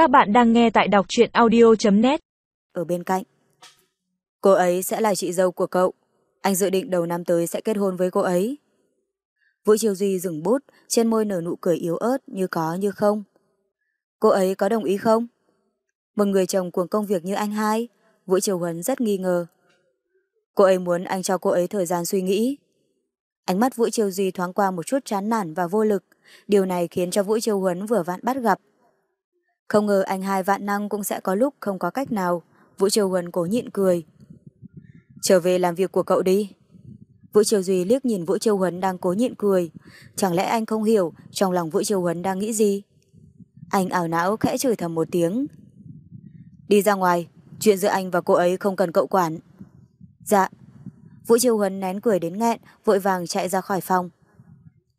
Các bạn đang nghe tại đọc truyện audio.net Ở bên cạnh. Cô ấy sẽ là chị dâu của cậu. Anh dự định đầu năm tới sẽ kết hôn với cô ấy. Vũ Triều Duy dừng bút, Trên môi nở nụ cười yếu ớt Như có như không. Cô ấy có đồng ý không? Một người chồng cuồng công việc như anh hai, Vũ Triều Huấn rất nghi ngờ. Cô ấy muốn anh cho cô ấy thời gian suy nghĩ. Ánh mắt Vũ Triều Duy thoáng qua một chút chán nản và vô lực. Điều này khiến cho Vũ Triều Huấn vừa vặn bắt gặp không ngờ anh hai vạn năng cũng sẽ có lúc không có cách nào. Vũ Triều Huân cố nhịn cười. Trở về làm việc của cậu đi. Vũ Triều Duy liếc nhìn Vũ Triều Huấn đang cố nhịn cười. Chẳng lẽ anh không hiểu trong lòng Vũ Triều Huấn đang nghĩ gì? Anh ảo não khẽ chửi thầm một tiếng. Đi ra ngoài, chuyện giữa anh và cô ấy không cần cậu quản. Dạ. Vũ Triều Huấn nén cười đến nghẹn, vội vàng chạy ra khỏi phòng.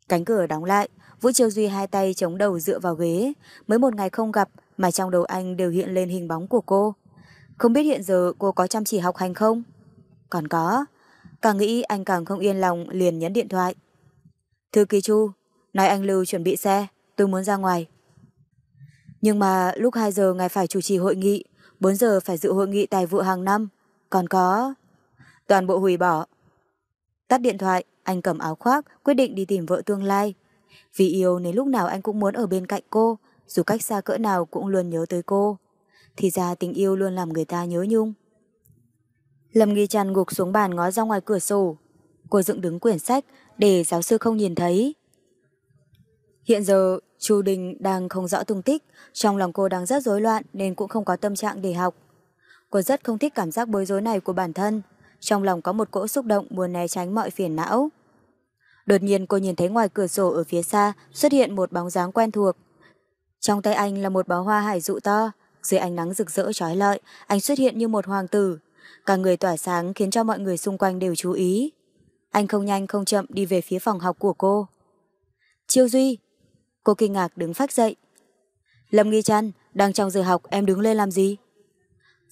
Cánh cửa đóng lại, Vũ Triều Duy hai tay chống đầu dựa vào ghế. Mới một ngày không gặp mà trong đầu anh đều hiện lên hình bóng của cô. Không biết hiện giờ cô có chăm chỉ học hành không? Còn có. Càng nghĩ anh càng không yên lòng liền nhấn điện thoại. Thư ký Chu, nói anh Lưu chuẩn bị xe, tôi muốn ra ngoài. Nhưng mà lúc 2 giờ ngài phải chủ trì hội nghị, 4 giờ phải dự hội nghị tài vụ hàng năm. Còn có... Toàn bộ hủy bỏ. Tắt điện thoại, anh cầm áo khoác, quyết định đi tìm vợ tương lai. Vì yêu nên lúc nào anh cũng muốn ở bên cạnh cô, dù cách xa cỡ nào cũng luôn nhớ tới cô. Thì ra tình yêu luôn làm người ta nhớ nhung. Lâm Nghi Trăn gục xuống bàn ngó ra ngoài cửa sổ. Cô dựng đứng quyển sách để giáo sư không nhìn thấy. Hiện giờ, Chu Đình đang không rõ tung tích, trong lòng cô đang rất rối loạn nên cũng không có tâm trạng để học. Cô rất không thích cảm giác bối rối này của bản thân, trong lòng có một cỗ xúc động muốn né tránh mọi phiền não. Đột nhiên cô nhìn thấy ngoài cửa sổ ở phía xa xuất hiện một bóng dáng quen thuộc. Trong tay anh là một bó hoa hải dụ to, dưới ánh nắng rực rỡ trói lọi, anh xuất hiện như một hoàng tử. Cả người tỏa sáng khiến cho mọi người xung quanh đều chú ý. Anh không nhanh không chậm đi về phía phòng học của cô. Chiêu Duy! Cô kinh ngạc đứng phát dậy. Lâm Nghi Trăn, đang trong giờ học em đứng lên làm gì?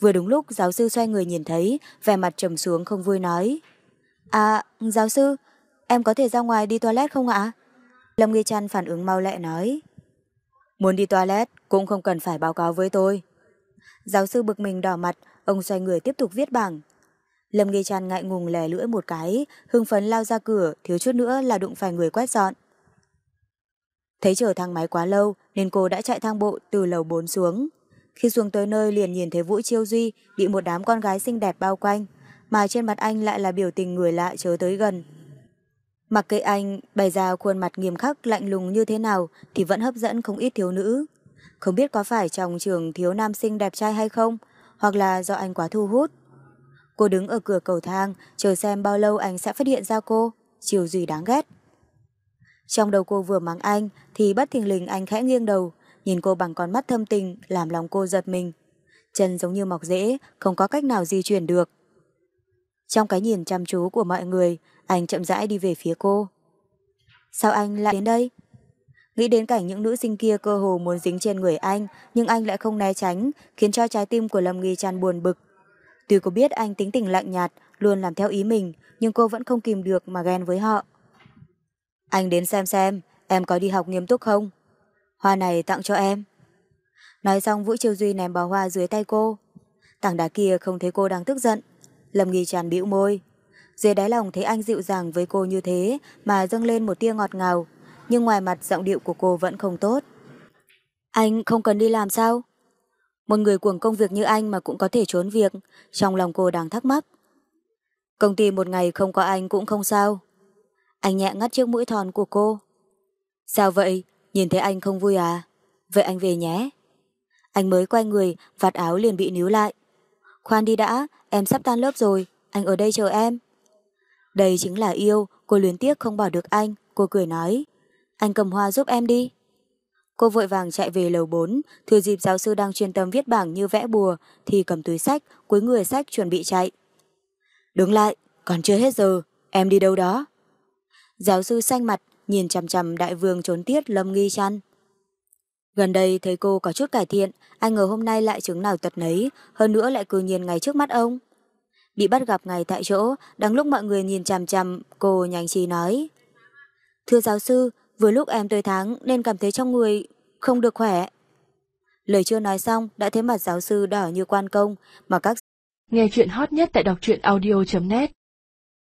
Vừa đúng lúc giáo sư xoay người nhìn thấy, vẻ mặt trầm xuống không vui nói. À, giáo sư, Em có thể ra ngoài đi toilet không ạ? Lâm Nghi Trăn phản ứng mau lẹ nói. Muốn đi toilet cũng không cần phải báo cáo với tôi. Giáo sư bực mình đỏ mặt, ông xoay người tiếp tục viết bảng. Lâm Nghi Trăn ngại ngùng lè lưỡi một cái, hưng phấn lao ra cửa, thiếu chút nữa là đụng phải người quét dọn. Thấy chờ thang máy quá lâu nên cô đã chạy thang bộ từ lầu 4 xuống. Khi xuống tới nơi liền nhìn thấy Vũ Chiêu Duy bị một đám con gái xinh đẹp bao quanh, mà trên mặt anh lại là biểu tình người lạ chớ tới gần. Mặc kệ anh bày ra khuôn mặt nghiêm khắc lạnh lùng như thế nào thì vẫn hấp dẫn không ít thiếu nữ. Không biết có phải trong trường thiếu nam sinh đẹp trai hay không, hoặc là do anh quá thu hút. Cô đứng ở cửa cầu thang, chờ xem bao lâu anh sẽ phát hiện ra cô, chiều gì đáng ghét. Trong đầu cô vừa mắng anh, thì bất thình lình anh khẽ nghiêng đầu, nhìn cô bằng con mắt thâm tình, làm lòng cô giật mình. Chân giống như mọc rễ, không có cách nào di chuyển được. Trong cái nhìn chăm chú của mọi người, anh chậm rãi đi về phía cô. Sao anh lại đến đây? Nghĩ đến cảnh những nữ sinh kia cơ hồ muốn dính trên người anh, nhưng anh lại không né tránh, khiến cho trái tim của Lâm Nghi tràn buồn bực. Tuy cô biết anh tính tình lạnh nhạt, luôn làm theo ý mình, nhưng cô vẫn không kìm được mà ghen với họ. Anh đến xem xem, em có đi học nghiêm túc không? Hoa này tặng cho em. Nói xong Vũ Triều Duy ném bó hoa dưới tay cô. Tảng đá kia không thấy cô đang tức giận. Lâm Nghi Tràn bĩu môi. Dưới đáy lòng thấy anh dịu dàng với cô như thế mà dâng lên một tia ngọt ngào, nhưng ngoài mặt giọng điệu của cô vẫn không tốt. Anh không cần đi làm sao? Một người cuồng công việc như anh mà cũng có thể trốn việc, trong lòng cô đang thắc mắc. Công ty một ngày không có anh cũng không sao. Anh nhẹ ngắt chiếc mũi thòn của cô. Sao vậy? Nhìn thấy anh không vui à? Vậy anh về nhé. Anh mới quay người, vạt áo liền bị níu lại. Khoan đi đã, em sắp tan lớp rồi, anh ở đây chờ em. Đây chính là yêu, cô luyến tiếc không bỏ được anh, cô cười nói. Anh cầm hoa giúp em đi. Cô vội vàng chạy về lầu 4, thừa dịp giáo sư đang chuyên tâm viết bảng như vẽ bùa, thì cầm túi sách, cuối người sách chuẩn bị chạy. Đứng lại, còn chưa hết giờ, em đi đâu đó? Giáo sư xanh mặt, nhìn chằm chằm đại vương trốn tiết lâm nghi chăn. Gần đây thấy cô có chút cải thiện, anh ngờ hôm nay lại chứng nào tật nấy, hơn nữa lại cư nhiên ngay trước mắt ông. Bị bắt gặp ngay tại chỗ, đang lúc mọi người nhìn chằm chằm, cô nhanh trí nói. Thưa giáo sư, vừa lúc em tới tháng nên cảm thấy trong người không được khỏe. Lời chưa nói xong đã thấy mặt giáo sư đỏ như quan công, mà các Nghe chuyện hot nhất tại đọc truyện audio.net